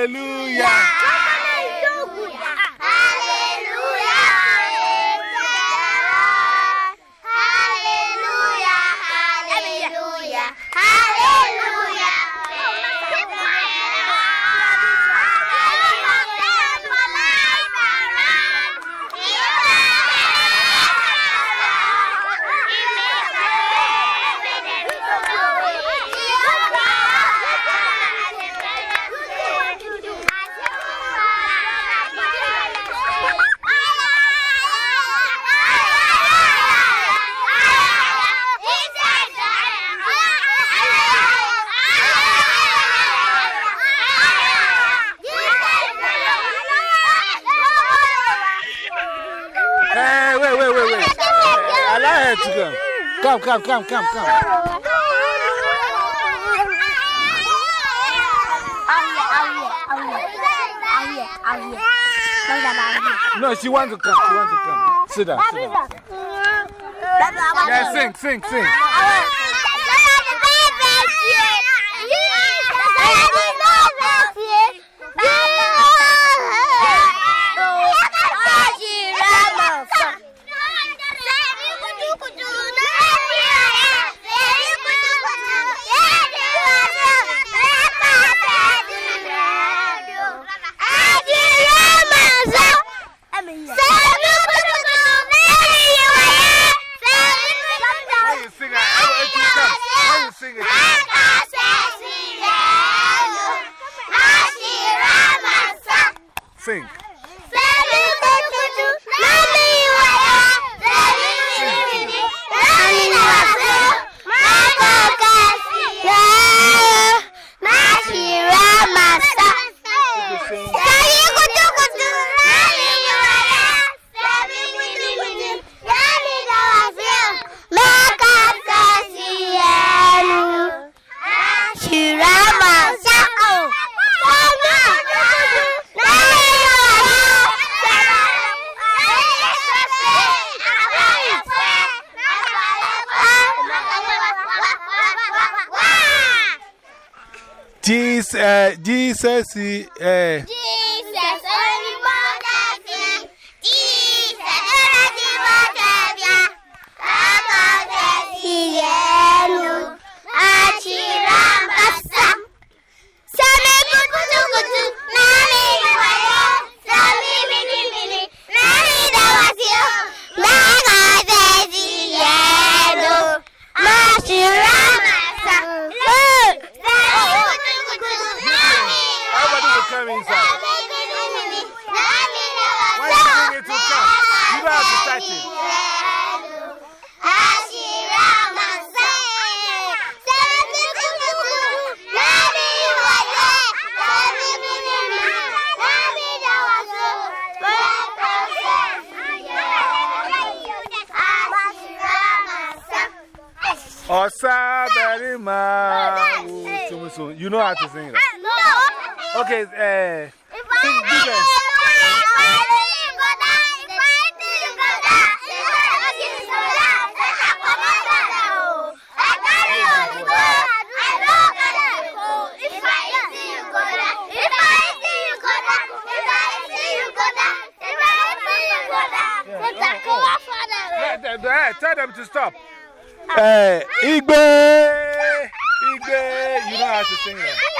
Hallelujah. To come. Come, come, come, come, come. No, she wants to come. She wants to come. Sit down, sit down. Yeah, sing, sing, sing. Jesus, uh, Jesus, uh, Jesus, Àṣírà ti tẹ̀sí. You know how to sing that? No. Okay, uh, sing different. Tell them to stop. Uh, Igbe! Igbe! You know how to sing that.